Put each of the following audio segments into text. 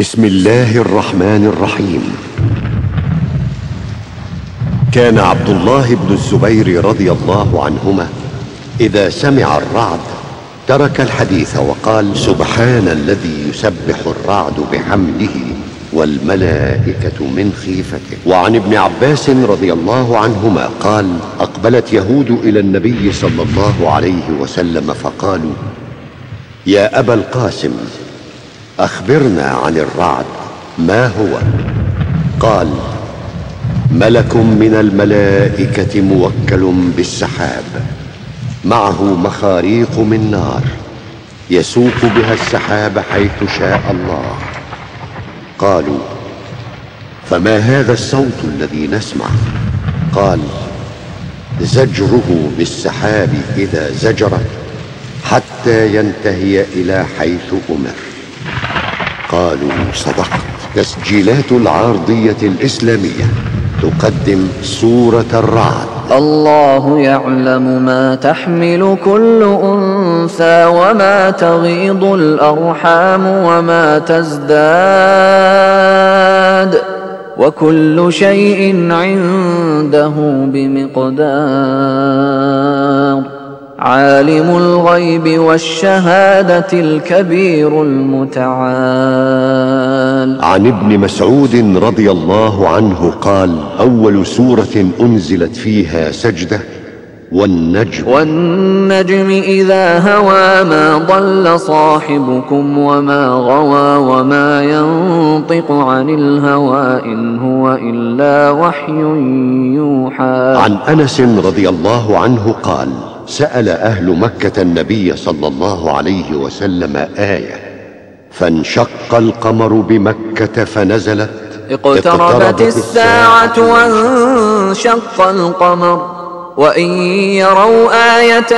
بسم الله الرحمن الرحيم. كان عبد الله بن الزبير رضي الله عنهما إذا سمع الرعد ترك الحديث وقال سبحان الذي يسبح الرعد بحمده والملائكة من خيفته. وعن ابن عباس رضي الله عنهما قال أقبلت يهود إلى النبي صلى الله عليه وسلم فقالوا يا أبا القاسم أخبرنا عن الرعد ما هو؟ قال ملك من الملائكة موكل بالسحاب معه مخاريق من نار يسوق بها السحاب حيث شاء الله. قالوا فما هذا الصوت الذي نسمع؟ قال زجره بالسحاب إذا زجر حتى ينتهي إلى حيث أمر. قالوا صدقت تسجيلات العارضية الإسلامية تقدم سورة الرعد. الله يعلم ما تحمل كل أنثى وما تغيض الأرحام وما تزداد. وكل شيء عنده بمقدار. عالم الغيب والشهادة الكبير المتعال. عن ابن مسعود رضي الله عنه قال أول سورة أنزلت فيها سجدة والنجم. والنجم إذا هوى ما ضل صاحبكم وما غوى وما ينطق عن الهوى إن هو إلا وحي يوحى. عن أنس رضي الله عنه قال سأل أهل مكة النبي صلى الله عليه وسلم آية فانشق القمر بمكة فنزلت اقتربت الساعة. وانشق القمر وإن يروا آية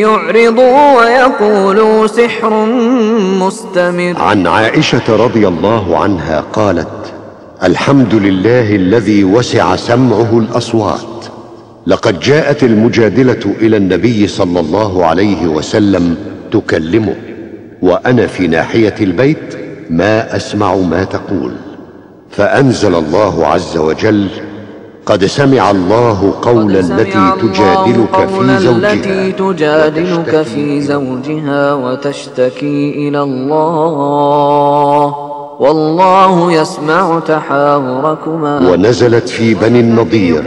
يعرضوا ويقولوا سحر مستمر. عن عائشة رضي الله عنها قالت الحمد لله الذي وسع سمعه الأصوات. لقد جاءت المجادلة إلى النبي صلى الله عليه وسلم تكلمه وأنا في ناحية البيت ما أسمع ما تقول. فأنزل الله عز وجل قد سمع الله قول التي تجادلك في زوجها. التي تجادلك في زوجها وتشتكي إلى الله. والله يسمع تحاوركما. ونزلت في بني النضير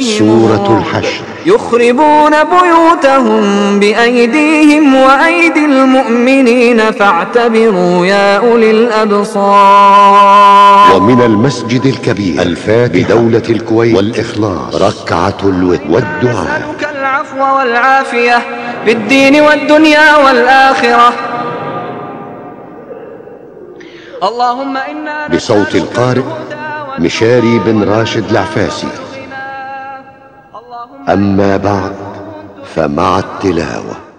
سورة الحشر. يخربون بيوتهم بأيديهم وأيدي المؤمنين فاعتبروا يا أولي الأبصار. ومن المسجد الكبير الفات بدولة الكويت والإخلاص ركعة الود والدعاء. نسألك العفو والعافية في الدين والدنيا والآخرة. اللهم إنا بصوت القارئ مشاري بن راشد العفاسي. أما بعد فمع التلاوة.